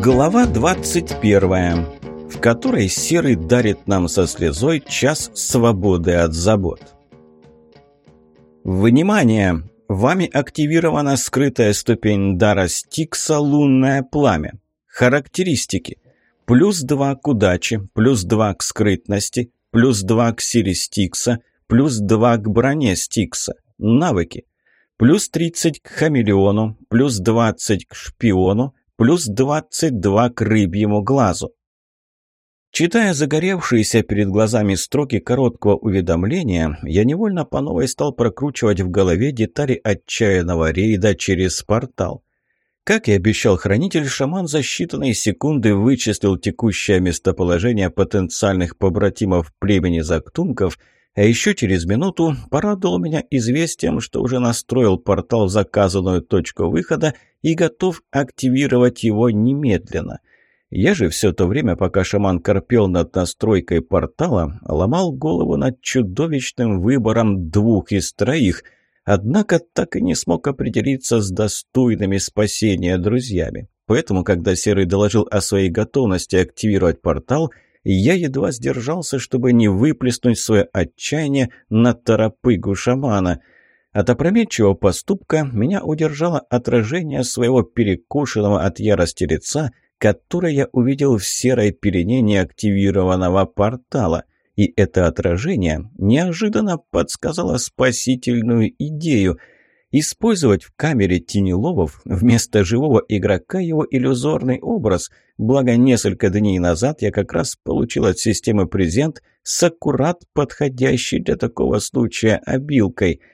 Глава 21, в которой Серый дарит нам со слезой час свободы от забот. Внимание! Вами активирована скрытая ступень дара Стикса «Лунное пламя». Характеристики. Плюс 2 к удаче, плюс 2 к скрытности, плюс 2 к силе Стикса, плюс 2 к броне Стикса. Навыки. Плюс 30 к хамелеону, плюс 20 к шпиону, плюс 22 к рыбьему глазу. Читая загоревшиеся перед глазами строки короткого уведомления, я невольно по новой стал прокручивать в голове детали отчаянного рейда через портал. Как и обещал хранитель, шаман за считанные секунды вычислил текущее местоположение потенциальных побратимов племени Зактунков, а еще через минуту порадовал меня известием, что уже настроил портал в заказанную точку выхода и готов активировать его немедленно – я же все то время, пока шаман корпел над настройкой портала, ломал голову над чудовищным выбором двух из троих, однако так и не смог определиться с достойными спасения друзьями. Поэтому, когда Серый доложил о своей готовности активировать портал, я едва сдержался, чтобы не выплеснуть свое отчаяние на торопыгу шамана – от опрометчивого поступка меня удержало отражение своего перекошенного от ярости лица – которое я увидел в серой пелене неактивированного портала. И это отражение неожиданно подсказало спасительную идею – использовать в камере тенеловов вместо живого игрока его иллюзорный образ. Благо, несколько дней назад я как раз получил от системы презент с аккурат подходящей для такого случая обилкой –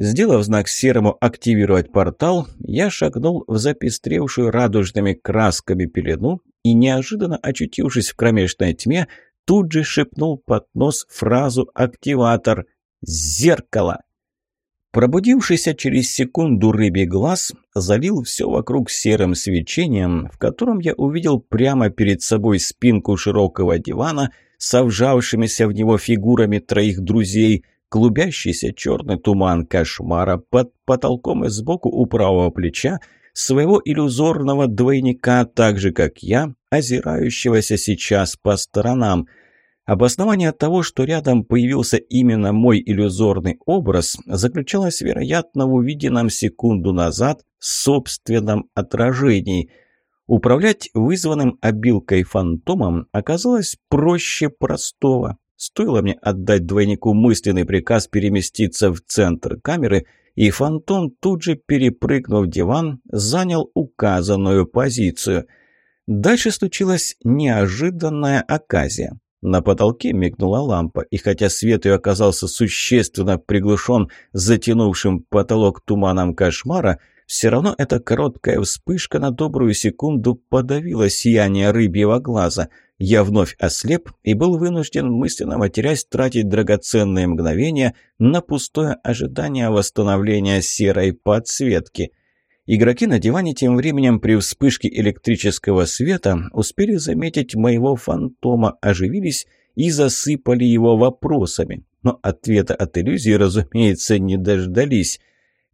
Сделав знак серому «Активировать портал», я шагнул в запестревшую радужными красками пелену и, неожиданно очутившись в кромешной тьме, тут же шепнул под нос фразу «Активатор! Зеркало!». Пробудившийся через секунду рыбий глаз залил все вокруг серым свечением, в котором я увидел прямо перед собой спинку широкого дивана со вжавшимися в него фигурами троих друзей – клубящийся черный туман кошмара под потолком и сбоку у правого плеча своего иллюзорного двойника, так же, как я, озирающегося сейчас по сторонам. Обоснование того, что рядом появился именно мой иллюзорный образ, заключалось, вероятно, в увиденном секунду назад собственном отражении – Управлять вызванным обилкой фантомом оказалось проще простого. Стоило мне отдать двойнику мысленный приказ переместиться в центр камеры, и фантом, тут же перепрыгнув диван, занял указанную позицию. Дальше случилась неожиданная оказия. На потолке мигнула лампа, и хотя свет ее оказался существенно приглушен затянувшим потолок туманом кошмара, все равно эта короткая вспышка на добрую секунду подавила сияние рыбьего глаза – я вновь ослеп и был вынужден, мысленно матерясь, тратить драгоценные мгновения на пустое ожидание восстановления серой подсветки. Игроки на диване тем временем при вспышке электрического света успели заметить моего фантома, оживились и засыпали его вопросами. Но ответа от иллюзии, разумеется, не дождались.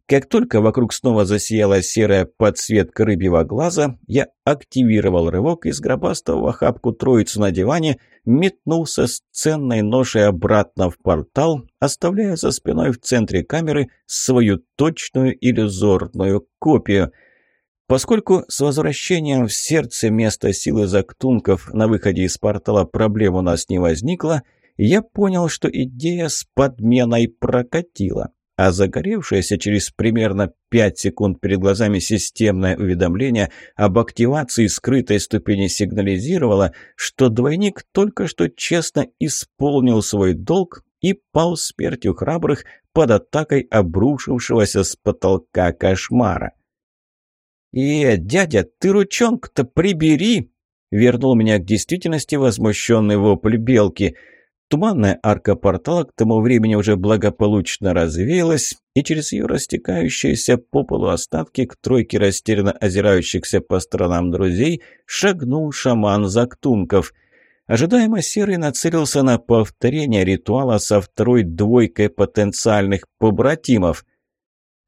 Как только вокруг снова засияла серая подсветка рыбьего глаза, я активировал рывок и, сгробастав в охапку троицу на диване, метнулся с ценной ношей обратно в портал, оставляя за спиной в центре камеры свою точную иллюзорную копию. Поскольку с возвращением в сердце места силы зактунков на выходе из портала проблем у нас не возникло, я понял, что идея с подменой прокатила а загоревшееся через примерно 5 секунд перед глазами системное уведомление об активации скрытой ступени сигнализировало, что двойник только что честно исполнил свой долг и пал смертью храбрых под атакой обрушившегося с потолка кошмара. «Э, дядя, ты ручонку-то прибери!» Вернул меня к действительности возмущенный вопль белки – Туманная арка портала к тому времени уже благополучно развеялась, и через ее растекающиеся по полу остатки к тройке растерянно озирающихся по сторонам друзей шагнул шаман Зактунков. Ожидаемо Серый нацелился на повторение ритуала со второй двойкой потенциальных побратимов.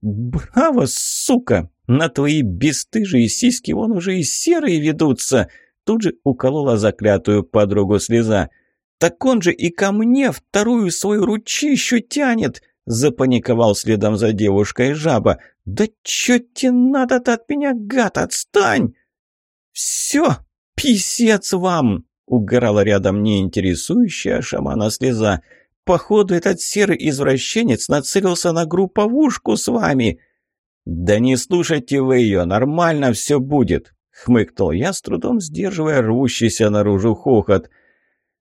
«Браво, сука!» На твои бесстыжие сиськи вон уже и серые ведутся!» Тут же уколола заклятую подругу слеза. «Так он же и ко мне вторую свою ручищу тянет!» Запаниковал следом за девушкой жаба. «Да чё тебе надо-то от меня, гад, отстань!» «Все, писец вам!» — угорала рядом неинтересующая шамана слеза. «Походу, этот серый извращенец нацелился на групповушку с вами!» «Да не слушайте вы ее, нормально все будет!» — хмыкнул я, с трудом сдерживая рвущийся наружу хохот.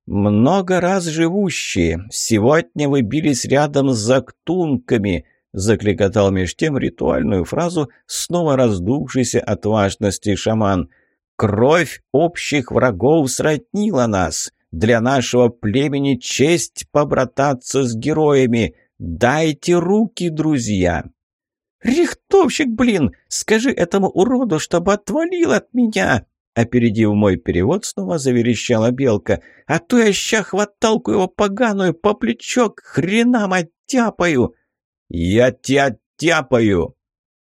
«Много раз живущие, сегодня вы бились рядом с зактунками!» — закликотал меж тем ритуальную фразу, снова раздувшийся от важности шаман — Кровь общих врагов сроднила нас. Для нашего племени честь побрататься с героями. Дайте руки, друзья!» «Рихтовщик, блин! Скажи этому уроду, чтобы отвалил от меня!» Опередив мой перевод, снова заверещала белка. «А то я ща хваталку его поганую по плечо хренам оттяпаю!» «Я тебя оттяпаю!»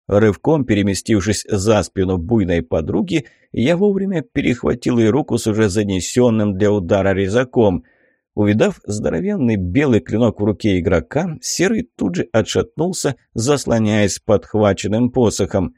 Рывком переместившись за спину буйной подруги, я вовремя перехватил ее руку с уже занесенным для удара резаком. Увидав здоровенный белый клинок в руке игрока, Серый тут же отшатнулся, заслоняясь подхваченным посохом.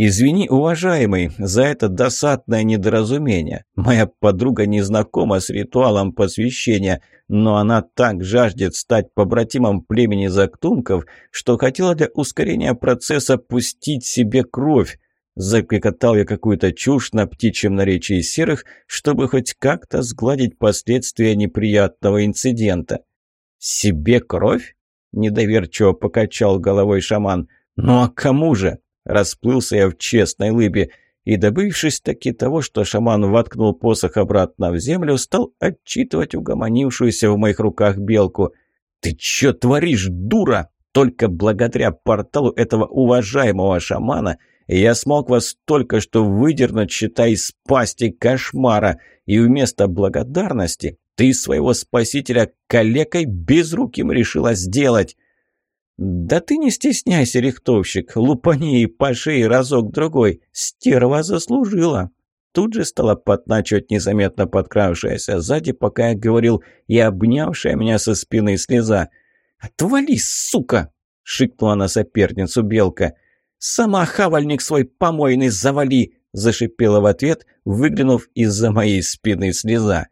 «Извини, уважаемый, за это досадное недоразумение. Моя подруга не знакома с ритуалом посвящения, но она так жаждет стать побратимом племени Зактунков, что хотела для ускорения процесса пустить себе кровь. Закрикотал я какую-то чушь на птичьем наречии серых, чтобы хоть как-то сгладить последствия неприятного инцидента. «Себе кровь?» – недоверчиво покачал головой шаман. «Ну а кому же?» Расплылся я в честной лыбе и, добывшись таки того, что шаман воткнул посох обратно в землю, стал отчитывать угомонившуюся в моих руках белку. «Ты чё творишь, дура? Только благодаря порталу этого уважаемого шамана я смог вас только что выдернуть, считай, из пасти кошмара, и вместо благодарности ты своего спасителя калекой безруким решила сделать». «Да ты не стесняйся, рихтовщик, лупани и по шее разок-другой, стерва заслужила!» Тут же стала подначивать незаметно подкравшаяся сзади, пока я говорил, и обнявшая меня со спины слеза. «Отвали, сука!» — шикнула на соперницу белка. «Сама хавальник свой помойный завали!» — зашипела в ответ, выглянув из-за моей спины слеза.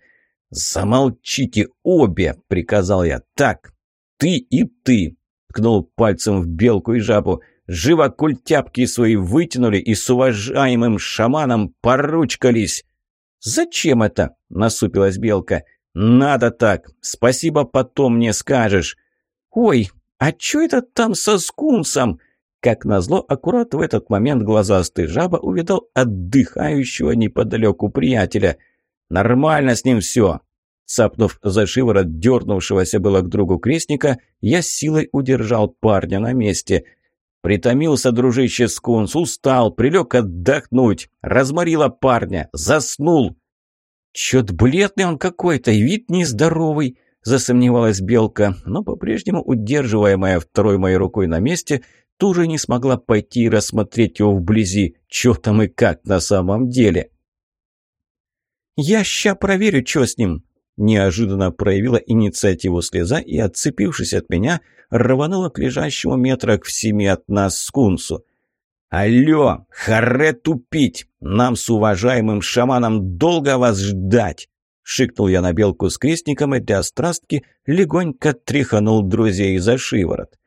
«Замолчите обе!» — приказал я. «Так, ты и ты!» Ткнул пальцем в белку и жабу. «Живо культяпки свои вытянули и с уважаемым шаманом поручкались!» «Зачем это?» – насупилась белка. «Надо так. Спасибо, потом мне скажешь». «Ой, а чё это там со скунсом?» Как назло, аккурат в этот момент глазастый жаба увидал отдыхающего неподалеку приятеля. «Нормально с ним все. Цапнув за шиворот дернувшегося было к другу крестника, я силой удержал парня на месте. Притомился дружище скунс, устал, прилег отдохнуть. Разморила парня, заснул. «Чё-то бледный он какой-то, вид нездоровый», – засомневалась Белка, но по-прежнему удерживаемая второй моей рукой на месте, тоже не смогла пойти и рассмотреть его вблизи, чё там и как на самом деле. «Я ща проверю, чё с ним», Неожиданно проявила инициативу слеза и, отцепившись от меня, рванула к лежащему метрах в семи от нас скунсу. «Алло, харе тупить! Нам с уважаемым шаманом долго вас ждать!» Шикнул я на белку с крестником и для страстки легонько тряханул друзей за шиворот.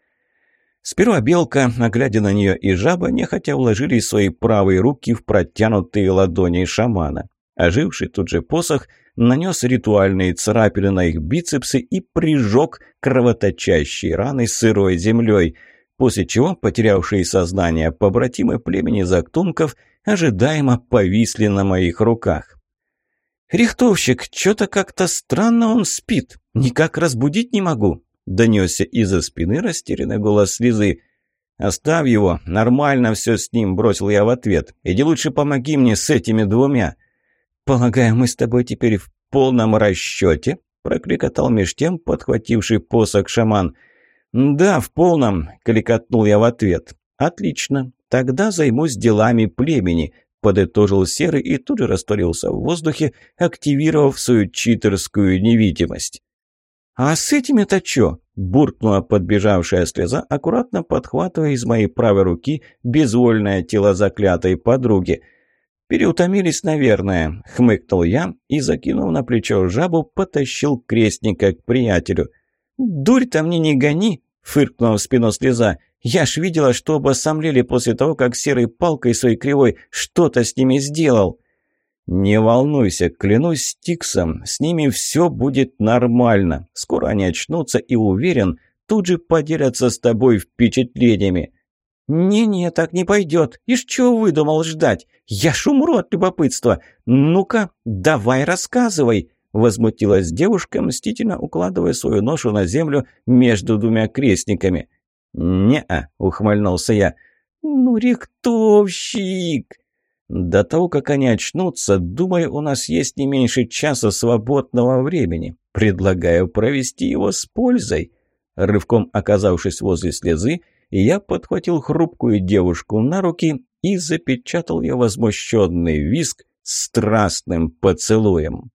Сперва белка, глядя на нее и жаба, нехотя вложили свои правые руки в протянутые ладони шамана. Оживший тут же посох нанес ритуальные царапины на их бицепсы и прижег кровоточащие раны сырой землей, после чего потерявшие сознание побратимы племени Зактунков ожидаемо повисли на моих руках. «Рихтовщик, что-то как-то странно он спит, никак разбудить не могу», — донесся из-за спины растерянный голос слезы. «Оставь его, нормально все с ним», — бросил я в ответ. «Иди лучше помоги мне с этими двумя». «Полагаю, мы с тобой теперь в полном расчете?» – прокликотал меж тем подхвативший посох шаман. «Да, в полном», – кликотнул я в ответ. «Отлично. Тогда займусь делами племени», – подытожил Серый и тут же растворился в воздухе, активировав свою читерскую невидимость. «А с этим-то чё?» – буркнула подбежавшая слеза, аккуратно подхватывая из моей правой руки безвольное тело заклятой подруги. «Переутомились, наверное», – хмыкнул я и, закинув на плечо жабу, потащил крестника к приятелю. «Дурь-то мне не гони!» – фыркнула в спину слеза. «Я ж видела, что оба сомлели после того, как серой палкой своей кривой что-то с ними сделал». «Не волнуйся, клянусь Стиксом, с ними все будет нормально. Скоро они очнутся и, уверен, тут же поделятся с тобой впечатлениями». «Не-не, так не пойдет. Ишь, чего выдумал ждать? Я ж умру от любопытства. Ну-ка, давай рассказывай!» Возмутилась девушка, мстительно укладывая свою ношу на землю между двумя крестниками. «Не-а», — ухмыльнулся я. «Ну, рихтовщик!» До того, как они очнутся, думаю, у нас есть не меньше часа свободного времени. Предлагаю провести его с пользой. Рывком оказавшись возле слезы, я подхватил хрупкую девушку на руки и запечатал ее возмущенный виск страстным поцелуем.